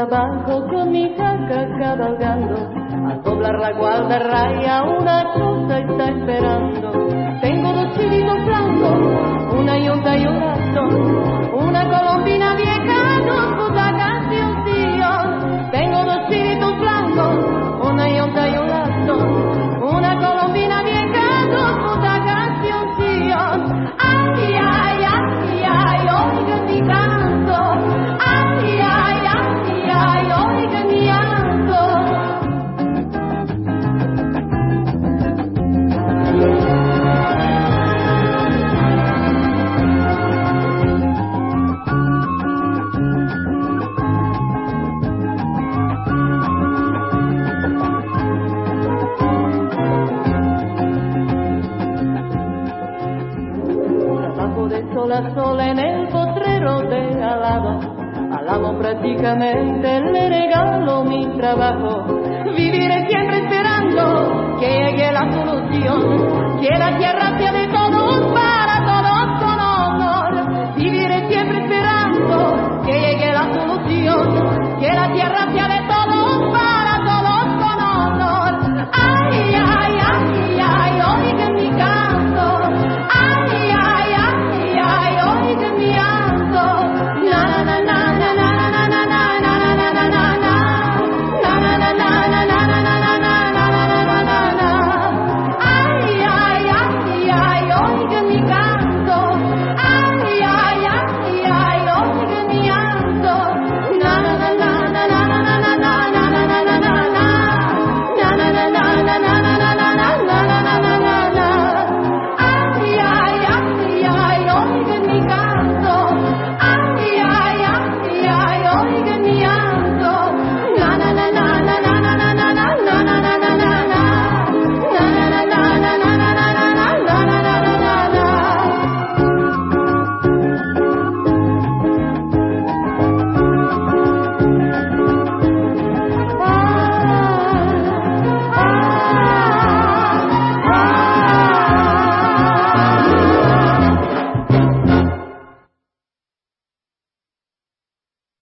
abajo con mi jaca cabalgando. Al doblar la guarda raya una cosa está esperando. una sola en el potrero de Alaba. Alabo prácticamente, le regalo mi trabajo. Viviré siempre esperando que llegue la solución, que la tierra sea